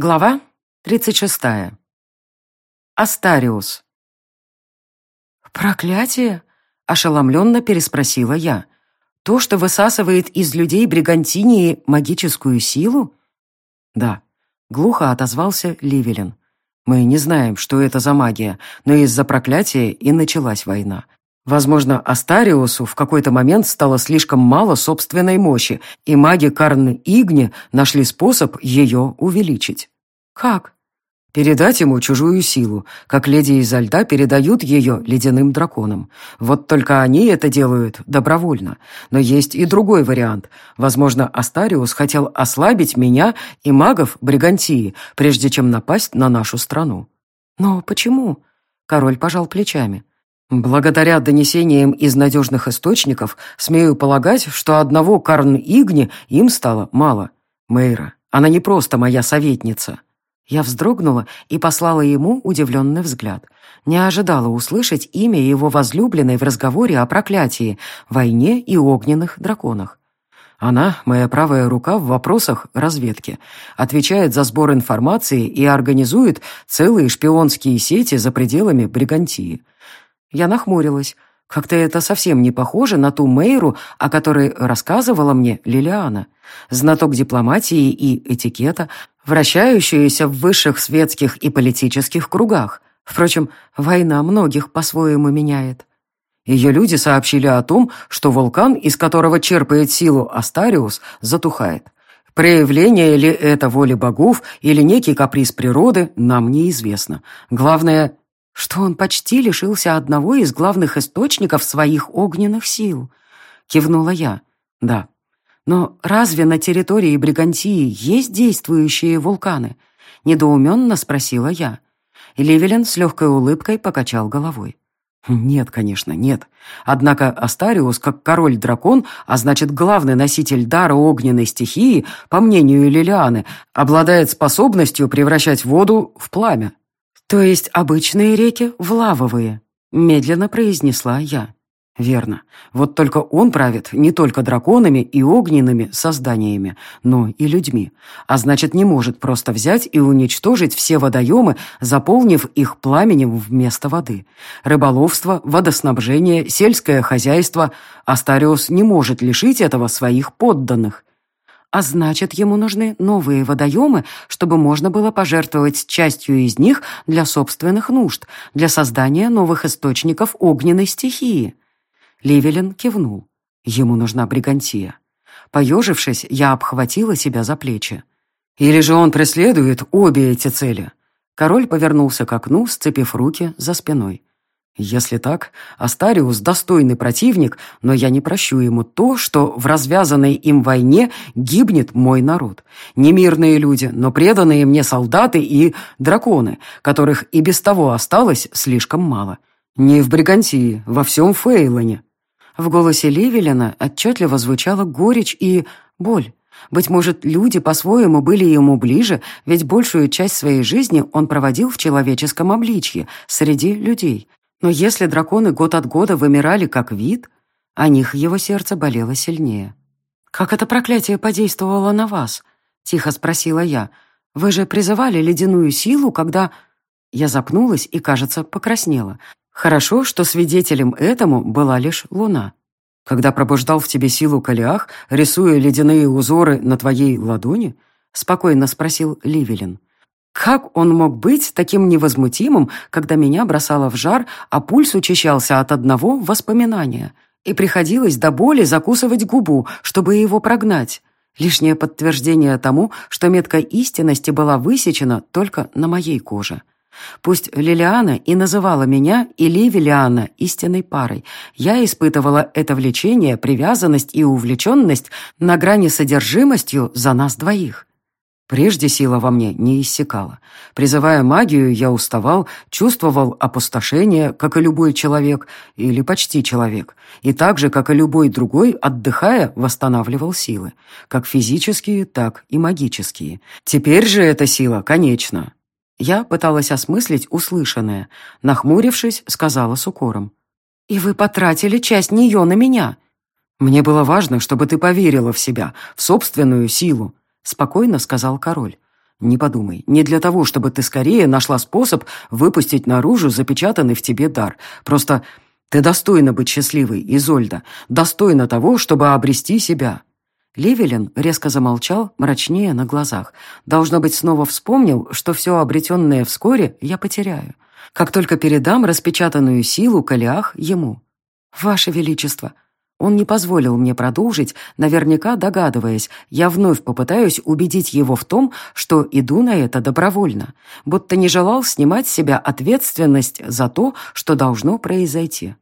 Глава 36. Астариус. «Проклятие?» — ошеломленно переспросила я. «То, что высасывает из людей Бригантинии магическую силу?» «Да», — глухо отозвался Ливелин. «Мы не знаем, что это за магия, но из-за проклятия и началась война. Возможно, Астариусу в какой-то момент стало слишком мало собственной мощи, и маги Карны Игни нашли способ ее увеличить. Как? Передать ему чужую силу, как леди изо льда передают ее ледяным драконам. Вот только они это делают добровольно. Но есть и другой вариант. Возможно, Астариус хотел ослабить меня и магов Бригантии, прежде чем напасть на нашу страну. Но почему? Король пожал плечами. Благодаря донесениям из надежных источников, смею полагать, что одного Карн-Игни им стало мало. Мейра, она не просто моя советница. Я вздрогнула и послала ему удивленный взгляд. Не ожидала услышать имя его возлюбленной в разговоре о проклятии, войне и огненных драконах. Она, моя правая рука в вопросах разведки, отвечает за сбор информации и организует целые шпионские сети за пределами Бригантии. Я нахмурилась. Как-то это совсем не похоже на ту Мейру, о которой рассказывала мне Лилиана. Знаток дипломатии и этикета, вращающаяся в высших светских и политических кругах. Впрочем, война многих по-своему меняет. Ее люди сообщили о том, что вулкан, из которого черпает силу Астариус, затухает. Проявление ли это воли богов или некий каприз природы, нам неизвестно. Главное, что он почти лишился одного из главных источников своих огненных сил. Кивнула я. Да. Но разве на территории Бригантии есть действующие вулканы? Недоуменно спросила я. Ливелин с легкой улыбкой покачал головой. Нет, конечно, нет. Однако Астариус, как король-дракон, а значит главный носитель дара огненной стихии, по мнению Лилианы, обладает способностью превращать воду в пламя. «То есть обычные реки в лавовые?» — медленно произнесла я. «Верно. Вот только он правит не только драконами и огненными созданиями, но и людьми. А значит, не может просто взять и уничтожить все водоемы, заполнив их пламенем вместо воды. Рыболовство, водоснабжение, сельское хозяйство. Астариус не может лишить этого своих подданных. А значит, ему нужны новые водоемы, чтобы можно было пожертвовать частью из них для собственных нужд, для создания новых источников огненной стихии. Ливелин кивнул. Ему нужна бригантия. Поежившись, я обхватила себя за плечи. Или же он преследует обе эти цели? Король повернулся к окну, сцепив руки за спиной. Если так, Астариус достойный противник, но я не прощу ему то, что в развязанной им войне гибнет мой народ. Не мирные люди, но преданные мне солдаты и драконы, которых и без того осталось слишком мало. Не в Бригантии, во всем Фейлоне. В голосе Ливелина отчетливо звучала горечь и боль. Быть может, люди по-своему были ему ближе, ведь большую часть своей жизни он проводил в человеческом обличье, среди людей. Но если драконы год от года вымирали как вид, о них его сердце болело сильнее. «Как это проклятие подействовало на вас?» — тихо спросила я. «Вы же призывали ледяную силу, когда...» Я запнулась и, кажется, покраснела. Хорошо, что свидетелем этому была лишь луна. Когда пробуждал в тебе силу Калиах, рисуя ледяные узоры на твоей ладони? Спокойно спросил Ливелин. Как он мог быть таким невозмутимым, когда меня бросало в жар, а пульс учащался от одного воспоминания? И приходилось до боли закусывать губу, чтобы его прогнать. Лишнее подтверждение тому, что метка истинности была высечена только на моей коже. Пусть Лилиана и называла меня и Ливилиана истинной парой, я испытывала это влечение, привязанность и увлеченность на грани содержимостью за нас двоих. Прежде сила во мне не иссякала. Призывая магию, я уставал, чувствовал опустошение, как и любой человек, или почти человек, и так же, как и любой другой, отдыхая, восстанавливал силы, как физические, так и магические. Теперь же эта сила конечна. Я пыталась осмыслить услышанное. Нахмурившись, сказала с укором. «И вы потратили часть нее на меня». «Мне было важно, чтобы ты поверила в себя, в собственную силу», — спокойно сказал король. Не подумай, не для того, чтобы ты скорее нашла способ выпустить наружу запечатанный в тебе дар. Просто ты достойна быть счастливой, Изольда, достойна того, чтобы обрести себя». Ливелин резко замолчал, мрачнее на глазах. Должно быть, снова вспомнил, что все обретенное вскоре я потеряю. Как только передам распечатанную силу Калиах ему. «Ваше Величество», он не позволил мне продолжить, наверняка догадываясь, я вновь попытаюсь убедить его в том, что иду на это добровольно, будто не желал снимать с себя ответственность за то, что должно произойти.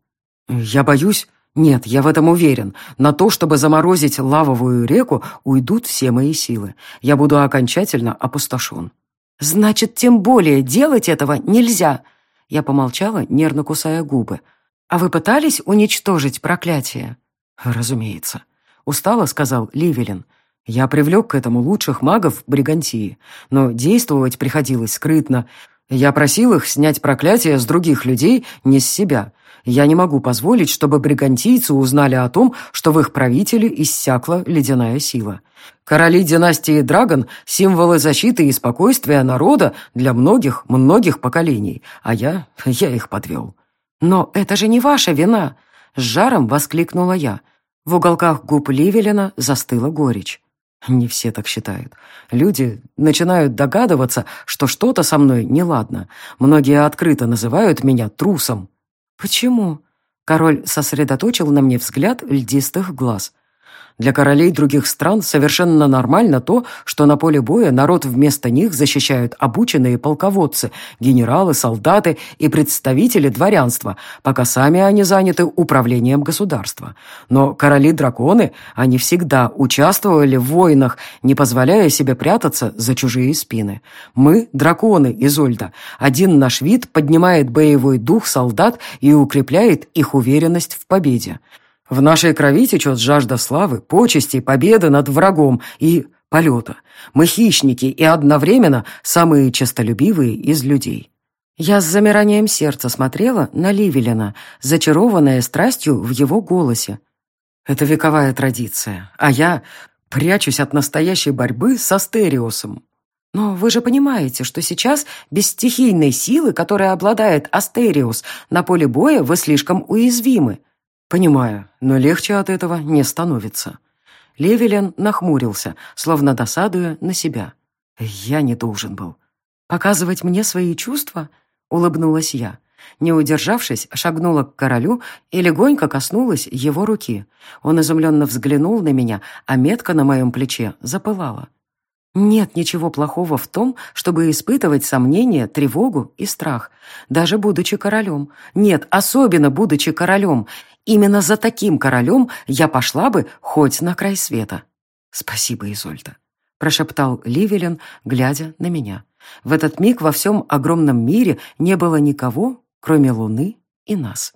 «Я боюсь...» «Нет, я в этом уверен. На то, чтобы заморозить лавовую реку, уйдут все мои силы. Я буду окончательно опустошен». «Значит, тем более делать этого нельзя!» Я помолчала, нервно кусая губы. «А вы пытались уничтожить проклятие?» «Разумеется», — устало сказал Ливелин. «Я привлек к этому лучших магов Бригантии, но действовать приходилось скрытно. Я просил их снять проклятие с других людей, не с себя. Я не могу позволить, чтобы бригантийцы узнали о том, что в их правителе иссякла ледяная сила. Короли династии Драгон — символы защиты и спокойствия народа для многих-многих поколений, а я... я их подвел». «Но это же не ваша вина!» С жаром воскликнула я. В уголках губ Ливелина застыла горечь. Не все так считают. Люди начинают догадываться, что что-то со мной неладно. Многие открыто называют меня трусом. Почему? Король сосредоточил на мне взгляд льдистых глаз. Для королей других стран совершенно нормально то, что на поле боя народ вместо них защищают обученные полководцы, генералы, солдаты и представители дворянства, пока сами они заняты управлением государства. Но короли-драконы, они всегда участвовали в войнах, не позволяя себе прятаться за чужие спины. Мы – драконы, Изольда. Один наш вид поднимает боевой дух солдат и укрепляет их уверенность в победе. В нашей крови течет жажда славы, почести, победы над врагом и полета. Мы хищники и одновременно самые честолюбивые из людей. Я с замиранием сердца смотрела на Ливелина, зачарованная страстью в его голосе. Это вековая традиция, а я прячусь от настоящей борьбы с Астериосом. Но вы же понимаете, что сейчас без стихийной силы, которой обладает Астериус, на поле боя вы слишком уязвимы. «Понимаю, но легче от этого не становится». Левелен нахмурился, словно досадуя на себя. «Я не должен был». «Показывать мне свои чувства?» — улыбнулась я. Не удержавшись, шагнула к королю и легонько коснулась его руки. Он изумленно взглянул на меня, а метка на моем плече запылала. Нет ничего плохого в том, чтобы испытывать сомнения, тревогу и страх, даже будучи королем. Нет, особенно будучи королем. Именно за таким королем я пошла бы хоть на край света. Спасибо, Изольда, прошептал Ливелин, глядя на меня. В этот миг во всем огромном мире не было никого, кроме луны и нас.